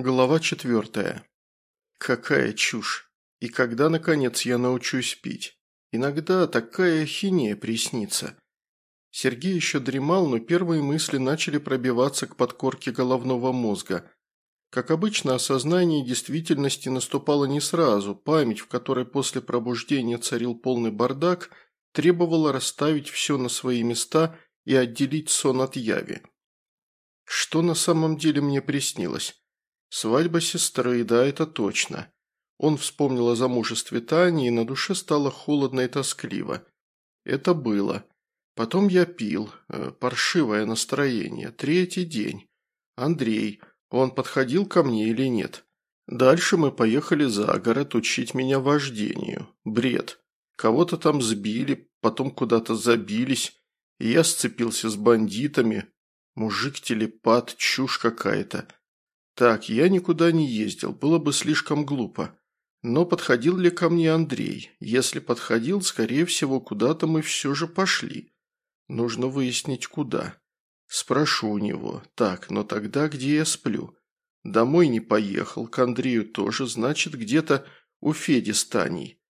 Глава четвертая. Какая чушь. И когда, наконец, я научусь пить? Иногда такая хинея приснится. Сергей еще дремал, но первые мысли начали пробиваться к подкорке головного мозга. Как обычно, осознание действительности наступало не сразу. Память, в которой после пробуждения царил полный бардак, требовала расставить все на свои места и отделить сон от яви. Что на самом деле мне приснилось? Свадьба сестры, да, это точно. Он вспомнил о замужестве Тани, и на душе стало холодно и тоскливо. Это было. Потом я пил. Э, паршивое настроение. Третий день. Андрей. Он подходил ко мне или нет? Дальше мы поехали за город учить меня вождению. Бред. Кого-то там сбили, потом куда-то забились. Я сцепился с бандитами. Мужик-телепат, чушь какая-то. Так, я никуда не ездил, было бы слишком глупо. Но подходил ли ко мне Андрей? Если подходил, скорее всего, куда-то мы все же пошли. Нужно выяснить, куда. Спрошу у него. Так, но тогда где я сплю? Домой не поехал, к Андрею тоже, значит, где-то у Феди с Таней.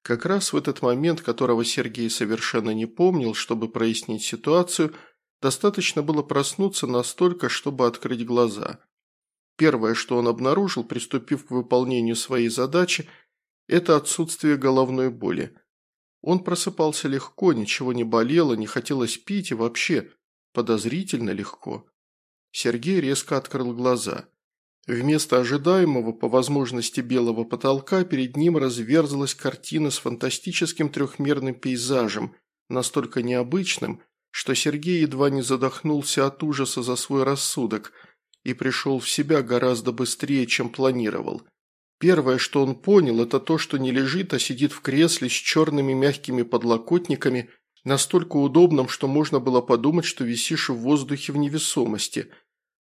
Как раз в этот момент, которого Сергей совершенно не помнил, чтобы прояснить ситуацию, достаточно было проснуться настолько, чтобы открыть глаза. Первое, что он обнаружил, приступив к выполнению своей задачи, это отсутствие головной боли. Он просыпался легко, ничего не болело, не хотелось пить и вообще подозрительно легко. Сергей резко открыл глаза. Вместо ожидаемого по возможности белого потолка перед ним разверзлась картина с фантастическим трехмерным пейзажем, настолько необычным, что Сергей едва не задохнулся от ужаса за свой рассудок – и пришел в себя гораздо быстрее, чем планировал. Первое, что он понял, это то, что не лежит, а сидит в кресле с черными мягкими подлокотниками, настолько удобным, что можно было подумать, что висишь в воздухе в невесомости.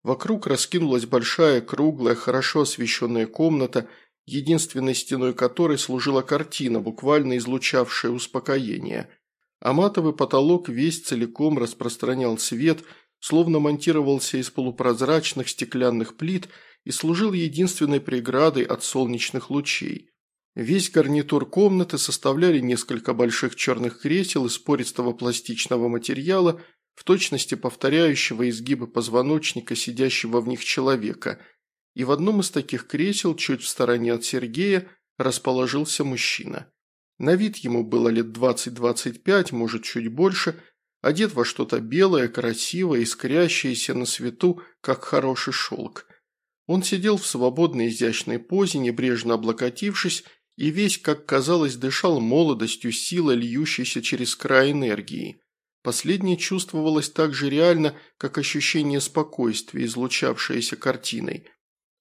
Вокруг раскинулась большая, круглая, хорошо освещенная комната, единственной стеной которой служила картина, буквально излучавшая успокоение. А матовый потолок весь целиком распространял свет – словно монтировался из полупрозрачных стеклянных плит и служил единственной преградой от солнечных лучей. Весь гарнитур комнаты составляли несколько больших черных кресел из пористого пластичного материала, в точности повторяющего изгибы позвоночника сидящего в них человека, и в одном из таких кресел, чуть в стороне от Сергея, расположился мужчина. На вид ему было лет 20-25, может чуть больше – одет во что-то белое, красивое, искрящееся на свету, как хороший шелк. Он сидел в свободной изящной позе, небрежно облокотившись, и весь, как казалось, дышал молодостью, силой, льющейся через край энергии. Последнее чувствовалось так же реально, как ощущение спокойствия, излучавшееся картиной.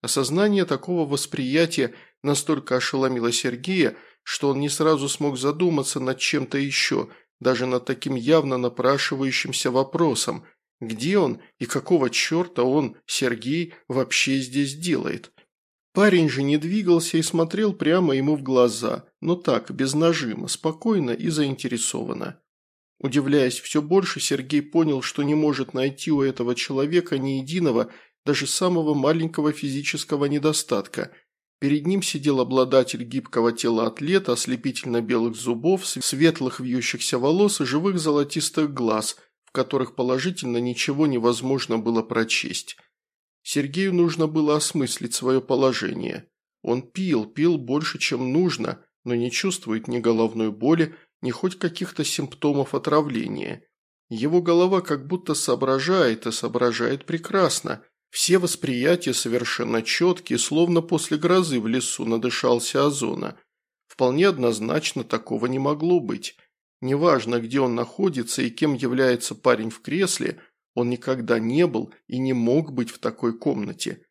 Осознание такого восприятия настолько ошеломило Сергея, что он не сразу смог задуматься над чем-то еще – даже над таким явно напрашивающимся вопросом, где он и какого черта он, Сергей, вообще здесь делает. Парень же не двигался и смотрел прямо ему в глаза, но так, без нажима, спокойно и заинтересованно. Удивляясь все больше, Сергей понял, что не может найти у этого человека ни единого, даже самого маленького физического недостатка – Перед ним сидел обладатель гибкого тела атлета, ослепительно белых зубов, светлых вьющихся волос и живых золотистых глаз, в которых положительно ничего невозможно было прочесть. Сергею нужно было осмыслить свое положение. Он пил, пил больше, чем нужно, но не чувствует ни головной боли, ни хоть каких-то симптомов отравления. Его голова как будто соображает, и соображает прекрасно – все восприятия совершенно четкие, словно после грозы в лесу надышался озона. Вполне однозначно такого не могло быть. Неважно, где он находится и кем является парень в кресле, он никогда не был и не мог быть в такой комнате.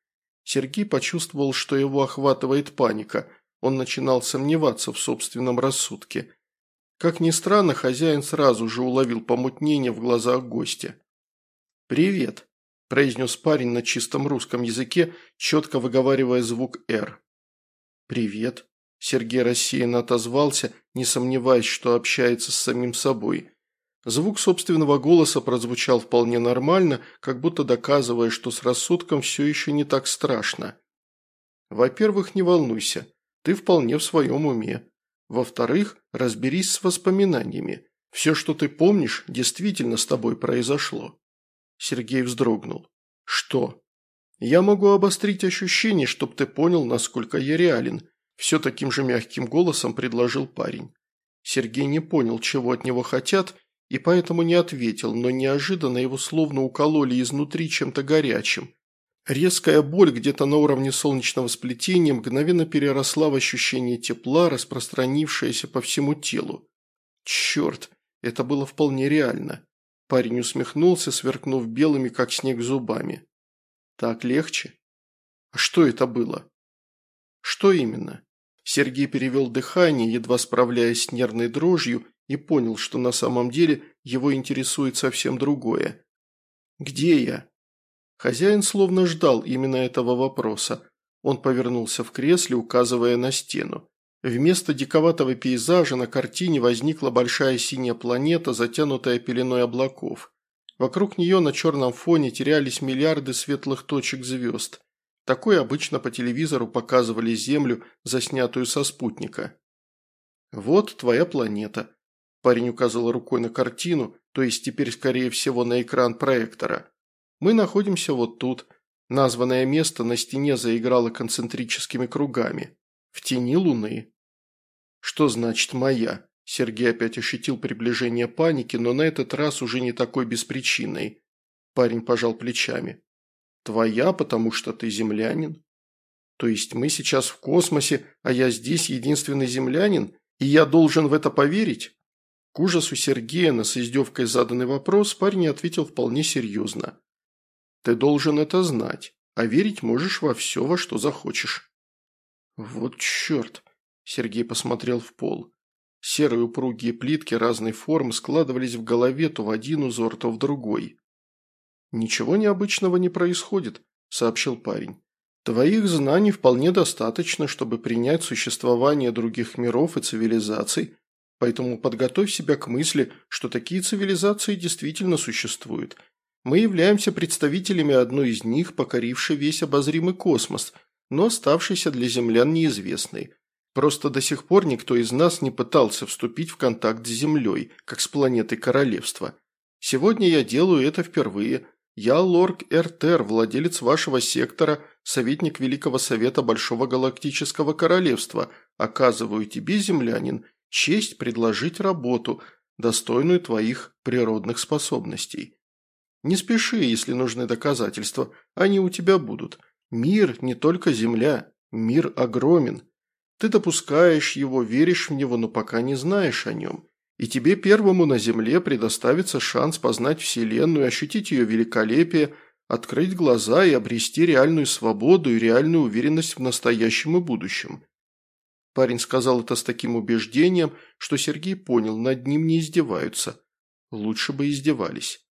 Сергей почувствовал, что его охватывает паника. Он начинал сомневаться в собственном рассудке. Как ни странно, хозяин сразу же уловил помутнение в глазах гостя. «Привет», – произнес парень на чистом русском языке, четко выговаривая звук «Р». «Привет», – Сергей рассеянно отозвался, не сомневаясь, что общается с самим собой. Звук собственного голоса прозвучал вполне нормально, как будто доказывая, что с рассудком все еще не так страшно. Во-первых, не волнуйся, ты вполне в своем уме. Во-вторых, разберись с воспоминаниями. Все, что ты помнишь, действительно с тобой произошло. Сергей вздрогнул. Что? Я могу обострить ощущение, чтоб ты понял, насколько я реален. Все таким же мягким голосом предложил парень. Сергей не понял, чего от него хотят, и поэтому не ответил, но неожиданно его словно укололи изнутри чем-то горячим. Резкая боль где-то на уровне солнечного сплетения мгновенно переросла в ощущение тепла, распространившееся по всему телу. Черт, это было вполне реально. Парень усмехнулся, сверкнув белыми, как снег, зубами. Так легче? А что это было? Что именно? Сергей перевел дыхание, едва справляясь с нервной дрожью, и понял, что на самом деле его интересует совсем другое. «Где я?» Хозяин словно ждал именно этого вопроса. Он повернулся в кресле, указывая на стену. Вместо диковатого пейзажа на картине возникла большая синяя планета, затянутая пеленой облаков. Вокруг нее на черном фоне терялись миллиарды светлых точек звезд. Такое обычно по телевизору показывали Землю, заснятую со спутника. «Вот твоя планета», – парень указал рукой на картину, то есть теперь, скорее всего, на экран проектора. «Мы находимся вот тут. Названное место на стене заиграло концентрическими кругами. В тени Луны». «Что значит «моя»?» Сергей опять ощутил приближение паники, но на этот раз уже не такой беспричинной. Парень пожал плечами. Твоя, потому что ты землянин. То есть мы сейчас в космосе, а я здесь единственный землянин, и я должен в это поверить? К ужасу Сергея на с издевкой заданный вопрос парень ответил вполне серьезно. Ты должен это знать, а верить можешь во все, во что захочешь. Вот черт, Сергей посмотрел в пол. Серые упругие плитки разной формы складывались в голове то в один узор, то в другой. «Ничего необычного не происходит», – сообщил парень. «Твоих знаний вполне достаточно, чтобы принять существование других миров и цивилизаций, поэтому подготовь себя к мысли, что такие цивилизации действительно существуют. Мы являемся представителями одной из них, покорившей весь обозримый космос, но оставшейся для землян неизвестной. Просто до сих пор никто из нас не пытался вступить в контакт с Землей, как с планетой Королевства. Сегодня я делаю это впервые – я Лорк Эртер, владелец вашего сектора, советник Великого Совета Большого Галактического Королевства. Оказываю тебе, землянин, честь предложить работу, достойную твоих природных способностей. Не спеши, если нужны доказательства, они у тебя будут. Мир не только Земля, мир огромен. Ты допускаешь его, веришь в него, но пока не знаешь о нем. И тебе первому на Земле предоставится шанс познать Вселенную, ощутить ее великолепие, открыть глаза и обрести реальную свободу и реальную уверенность в настоящем и будущем. Парень сказал это с таким убеждением, что Сергей понял, над ним не издеваются. Лучше бы издевались.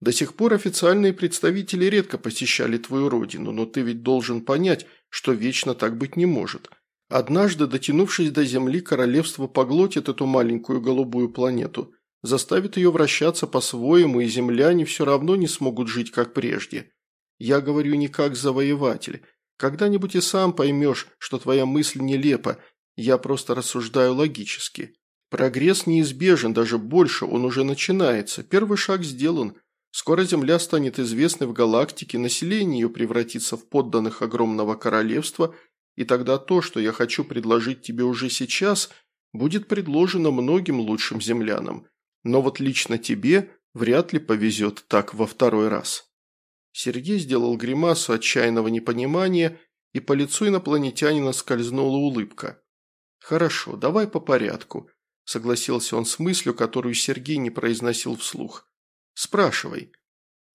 До сих пор официальные представители редко посещали твою родину, но ты ведь должен понять, что вечно так быть не может – Однажды, дотянувшись до Земли, королевство поглотит эту маленькую голубую планету, заставит ее вращаться по-своему, и земляне все равно не смогут жить, как прежде. Я говорю не как завоеватель. Когда-нибудь и сам поймешь, что твоя мысль нелепа, я просто рассуждаю логически. Прогресс неизбежен, даже больше, он уже начинается. Первый шаг сделан. Скоро Земля станет известной в галактике, население ее превратится в подданных огромного королевства – и тогда то, что я хочу предложить тебе уже сейчас, будет предложено многим лучшим землянам. Но вот лично тебе вряд ли повезет так во второй раз». Сергей сделал гримасу отчаянного непонимания, и по лицу инопланетянина скользнула улыбка. «Хорошо, давай по порядку», – согласился он с мыслью, которую Сергей не произносил вслух. «Спрашивай».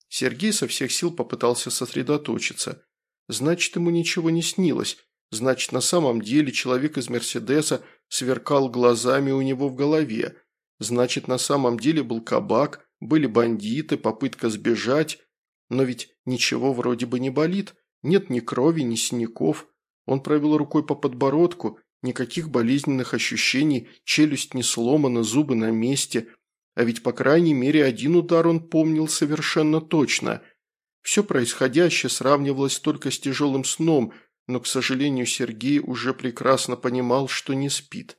Сергей со всех сил попытался сосредоточиться. Значит, ему ничего не снилось, Значит, на самом деле человек из Мерседеса сверкал глазами у него в голове. Значит, на самом деле был кабак, были бандиты, попытка сбежать. Но ведь ничего вроде бы не болит. Нет ни крови, ни синяков. Он провел рукой по подбородку. Никаких болезненных ощущений, челюсть не сломана, зубы на месте. А ведь, по крайней мере, один удар он помнил совершенно точно. Все происходящее сравнивалось только с тяжелым сном – но, к сожалению, Сергей уже прекрасно понимал, что не спит.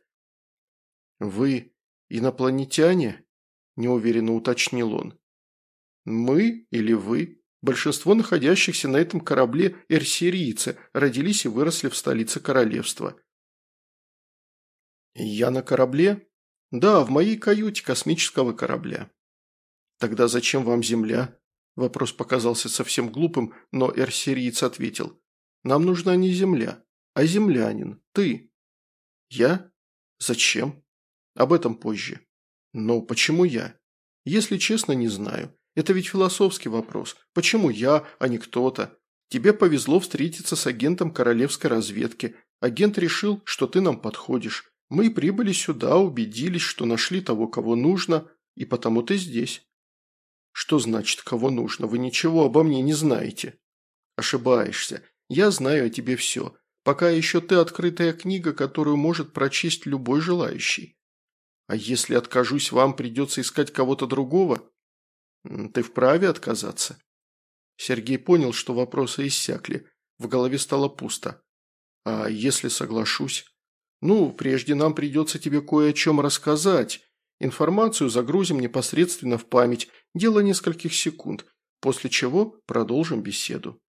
«Вы инопланетяне?» – неуверенно уточнил он. «Мы или вы?» Большинство находящихся на этом корабле эрсирийцы родились и выросли в столице королевства. «Я на корабле?» «Да, в моей каюте космического корабля». «Тогда зачем вам Земля?» Вопрос показался совсем глупым, но эрсириец ответил. «Нам нужна не Земля, а землянин, ты». «Я? Зачем?» «Об этом позже». «Но почему я?» «Если честно, не знаю. Это ведь философский вопрос. Почему я, а не кто-то? Тебе повезло встретиться с агентом королевской разведки. Агент решил, что ты нам подходишь. Мы прибыли сюда, убедились, что нашли того, кого нужно, и потому ты здесь. Что значит, кого нужно? Вы ничего обо мне не знаете. Ошибаешься. Я знаю о тебе все. Пока еще ты открытая книга, которую может прочесть любой желающий. А если откажусь, вам придется искать кого-то другого? «Ты вправе отказаться?» Сергей понял, что вопросы иссякли. В голове стало пусто. «А если соглашусь?» «Ну, прежде нам придется тебе кое о чем рассказать. Информацию загрузим непосредственно в память, дело нескольких секунд, после чего продолжим беседу».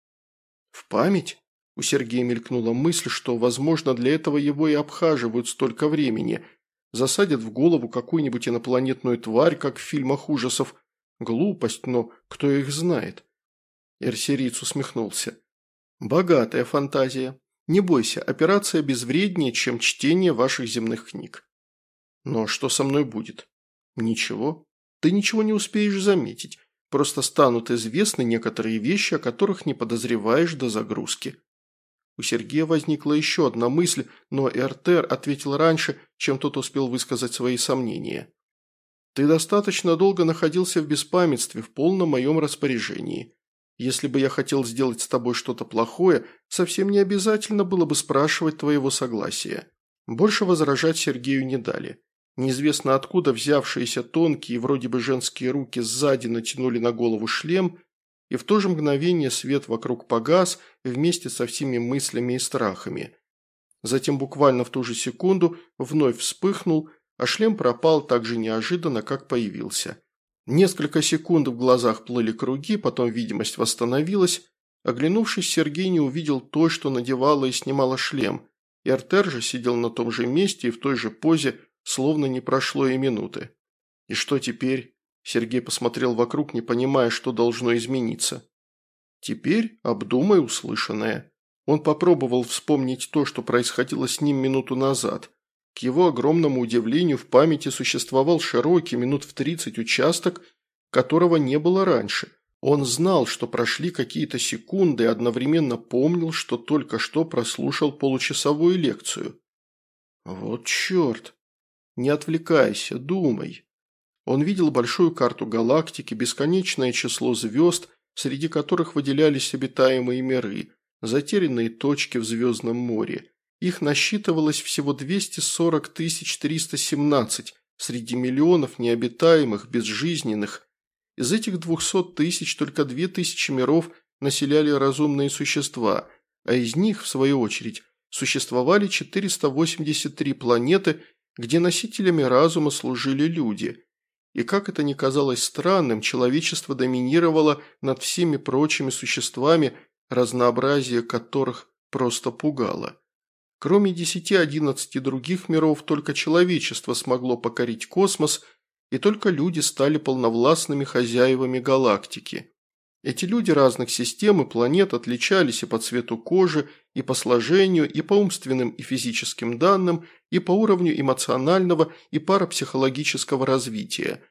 «В память?» У Сергея мелькнула мысль, что, возможно, для этого его и обхаживают столько времени. Засадят в голову какую-нибудь инопланетную тварь, как в фильмах ужасов, Глупость, но кто их знает? Эрсериц усмехнулся. Богатая фантазия. Не бойся, операция безвреднее, чем чтение ваших земных книг. Но что со мной будет? Ничего. Ты ничего не успеешь заметить. Просто станут известны некоторые вещи, о которых не подозреваешь до загрузки. У Сергея возникла еще одна мысль, но Эртер ответил раньше, чем тот успел высказать свои сомнения. Ты достаточно долго находился в беспамятстве, в полном моем распоряжении. Если бы я хотел сделать с тобой что-то плохое, совсем не обязательно было бы спрашивать твоего согласия». Больше возражать Сергею не дали. Неизвестно откуда взявшиеся тонкие, вроде бы женские руки сзади натянули на голову шлем, и в то же мгновение свет вокруг погас вместе со всеми мыслями и страхами. Затем буквально в ту же секунду вновь вспыхнул – а шлем пропал так же неожиданно, как появился. Несколько секунд в глазах плыли круги, потом видимость восстановилась. Оглянувшись, Сергей не увидел то, что надевала и снимала шлем. И Артер же сидел на том же месте и в той же позе, словно не прошло и минуты. «И что теперь?» Сергей посмотрел вокруг, не понимая, что должно измениться. «Теперь обдумай услышанное». Он попробовал вспомнить то, что происходило с ним минуту назад. К его огромному удивлению в памяти существовал широкий, минут в тридцать участок, которого не было раньше. Он знал, что прошли какие-то секунды и одновременно помнил, что только что прослушал получасовую лекцию. Вот черт! Не отвлекайся, думай. Он видел большую карту галактики, бесконечное число звезд, среди которых выделялись обитаемые миры, затерянные точки в Звездном море – их насчитывалось всего 240 317 среди миллионов необитаемых, безжизненных. Из этих 200 тысяч только 2000 миров населяли разумные существа, а из них, в свою очередь, существовали 483 планеты, где носителями разума служили люди. И как это ни казалось странным, человечество доминировало над всеми прочими существами, разнообразие которых просто пугало. Кроме 10-11 других миров, только человечество смогло покорить космос, и только люди стали полновластными хозяевами галактики. Эти люди разных систем и планет отличались и по цвету кожи, и по сложению, и по умственным и физическим данным, и по уровню эмоционального и парапсихологического развития.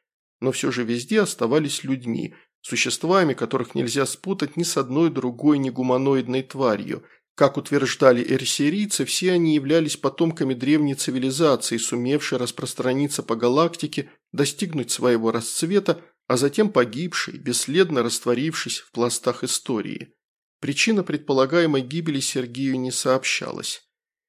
Но все же везде оставались людьми, существами, которых нельзя спутать ни с одной другой негуманоидной тварью – как утверждали эрсерийцы, все они являлись потомками древней цивилизации, сумевшей распространиться по галактике, достигнуть своего расцвета, а затем погибшей, бесследно растворившись в пластах истории. Причина предполагаемой гибели Сергею не сообщалась.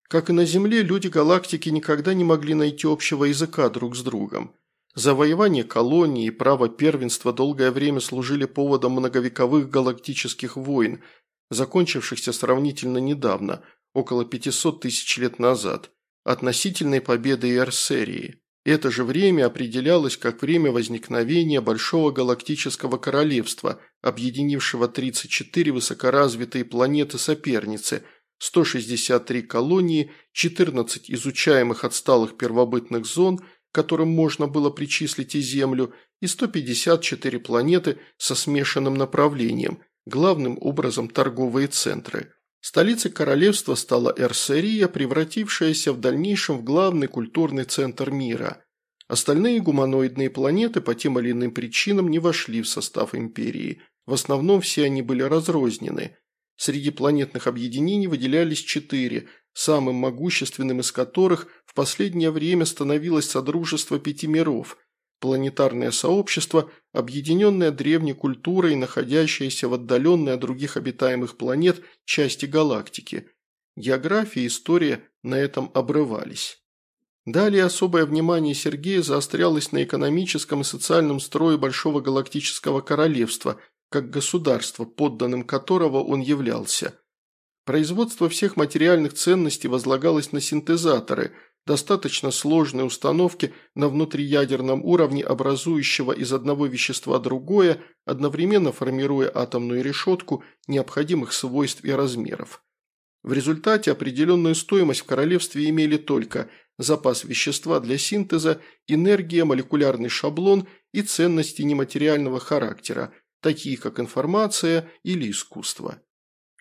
Как и на Земле, люди галактики никогда не могли найти общего языка друг с другом. Завоевание колонии и право первенства долгое время служили поводом многовековых галактических войн – закончившихся сравнительно недавно, около 500 тысяч лет назад, относительной победы Эрсерии. Это же время определялось как время возникновения Большого Галактического Королевства, объединившего 34 высокоразвитые планеты-соперницы, 163 колонии, 14 изучаемых отсталых первобытных зон, которым можно было причислить и Землю, и 154 планеты со смешанным направлением, главным образом торговые центры. Столицей королевства стала Эрсерия, превратившаяся в дальнейшем в главный культурный центр мира. Остальные гуманоидные планеты по тем или иным причинам не вошли в состав империи. В основном все они были разрознены. Среди планетных объединений выделялись четыре, самым могущественным из которых в последнее время становилось Содружество Пяти Миров, планетарное сообщество, объединенное древней культурой, находящееся в отдаленной от других обитаемых планет части галактики. География и история на этом обрывались. Далее особое внимание Сергея заострялось на экономическом и социальном строе Большого Галактического Королевства, как государства, подданным которого он являлся. Производство всех материальных ценностей возлагалось на синтезаторы – достаточно сложной установки на внутриядерном уровне, образующего из одного вещества другое, одновременно формируя атомную решетку необходимых свойств и размеров. В результате определенную стоимость в королевстве имели только запас вещества для синтеза, энергия, молекулярный шаблон и ценности нематериального характера, такие как информация или искусство.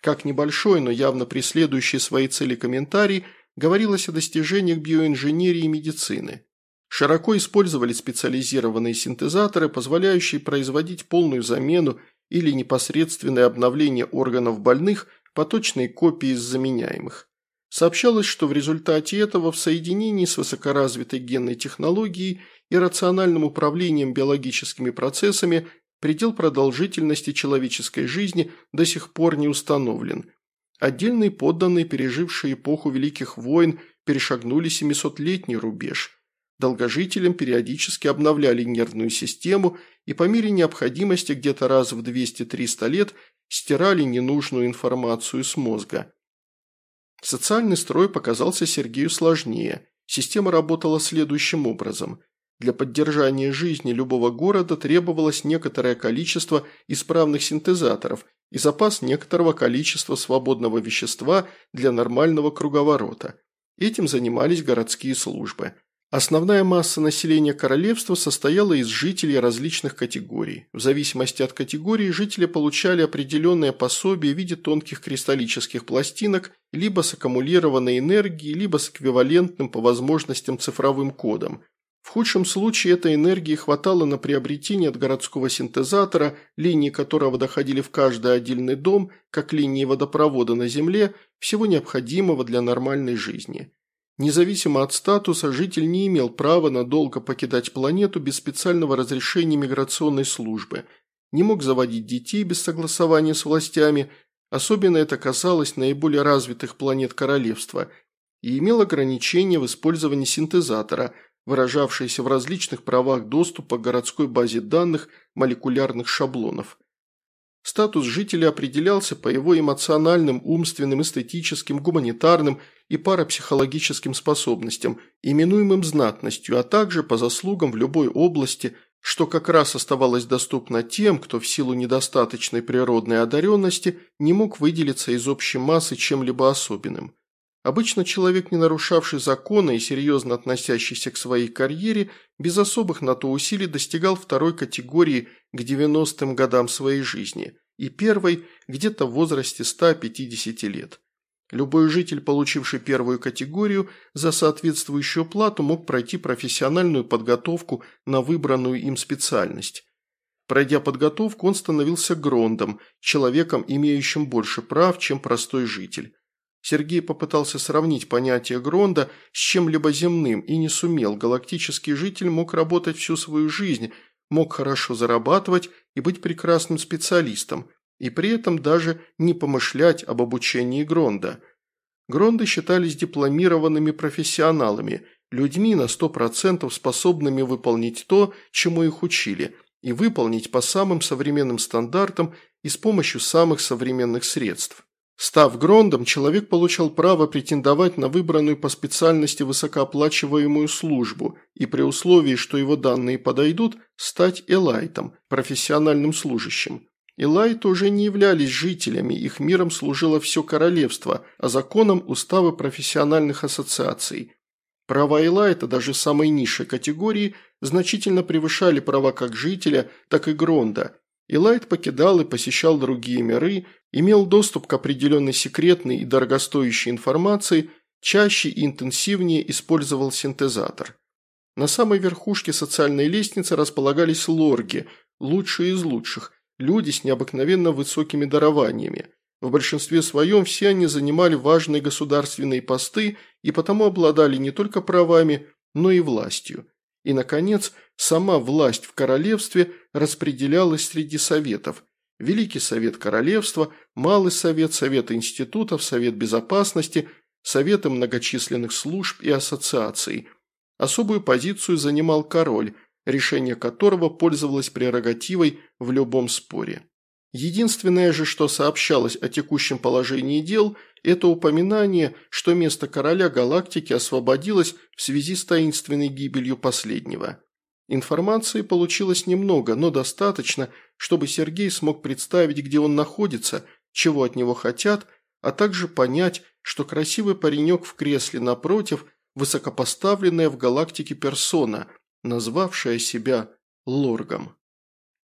Как небольшой, но явно преследующий свои цели комментарий – говорилось о достижениях биоинженерии и медицины. Широко использовали специализированные синтезаторы, позволяющие производить полную замену или непосредственное обновление органов больных по точной копии из заменяемых. Сообщалось, что в результате этого в соединении с высокоразвитой генной технологией и рациональным управлением биологическими процессами предел продолжительности человеческой жизни до сих пор не установлен, Отдельные подданные, пережившие эпоху Великих войн, перешагнули 700-летний рубеж. Долгожителям периодически обновляли нервную систему и по мере необходимости где-то раз в 200-300 лет стирали ненужную информацию с мозга. Социальный строй показался Сергею сложнее. Система работала следующим образом. Для поддержания жизни любого города требовалось некоторое количество исправных синтезаторов и запас некоторого количества свободного вещества для нормального круговорота. Этим занимались городские службы. Основная масса населения королевства состояла из жителей различных категорий. В зависимости от категории жители получали определенное пособие в виде тонких кристаллических пластинок либо с аккумулированной энергией, либо с эквивалентным по возможностям цифровым кодом – в худшем случае этой энергии хватало на приобретение от городского синтезатора, линии которого доходили в каждый отдельный дом, как линии водопровода на Земле, всего необходимого для нормальной жизни. Независимо от статуса, житель не имел права надолго покидать планету без специального разрешения миграционной службы, не мог заводить детей без согласования с властями, особенно это касалось наиболее развитых планет королевства, и имел ограничения в использовании синтезатора – выражавшиеся в различных правах доступа к городской базе данных молекулярных шаблонов. Статус жителя определялся по его эмоциональным, умственным, эстетическим, гуманитарным и парапсихологическим способностям, именуемым знатностью, а также по заслугам в любой области, что как раз оставалось доступно тем, кто в силу недостаточной природной одаренности не мог выделиться из общей массы чем-либо особенным. Обычно человек, не нарушавший законы и серьезно относящийся к своей карьере, без особых на то усилий достигал второй категории к 90-м годам своей жизни и первой где-то в возрасте 150 лет. Любой житель, получивший первую категорию, за соответствующую плату мог пройти профессиональную подготовку на выбранную им специальность. Пройдя подготовку, он становился грондом, человеком, имеющим больше прав, чем простой житель. Сергей попытался сравнить понятие Гронда с чем-либо земным и не сумел. Галактический житель мог работать всю свою жизнь, мог хорошо зарабатывать и быть прекрасным специалистом, и при этом даже не помышлять об обучении Гронда. Гронды считались дипломированными профессионалами, людьми на 100% способными выполнить то, чему их учили, и выполнить по самым современным стандартам и с помощью самых современных средств. Став Грондом, человек получал право претендовать на выбранную по специальности высокооплачиваемую службу и при условии, что его данные подойдут, стать элайтом, профессиональным служащим. Элайты уже не являлись жителями, их миром служило все королевство, а законом уставы профессиональных ассоциаций. Права Элайта даже самой низшей категории значительно превышали права как жителя, так и Гронда. Элайт покидал и посещал другие миры, имел доступ к определенной секретной и дорогостоящей информации, чаще и интенсивнее использовал синтезатор. На самой верхушке социальной лестницы располагались лорги, лучшие из лучших, люди с необыкновенно высокими дарованиями. В большинстве своем все они занимали важные государственные посты и потому обладали не только правами, но и властью. И, наконец, сама власть в королевстве распределялась среди советов. Великий совет королевства, Малый совет, Совет институтов, Совет безопасности, Советы многочисленных служб и ассоциаций. Особую позицию занимал король, решение которого пользовалось прерогативой в любом споре. Единственное же, что сообщалось о текущем положении дел, это упоминание, что место короля галактики освободилось в связи с таинственной гибелью последнего. Информации получилось немного, но достаточно, чтобы Сергей смог представить, где он находится, чего от него хотят, а также понять, что красивый паренек в кресле напротив – высокопоставленная в галактике персона – назвавшая себя Лоргом.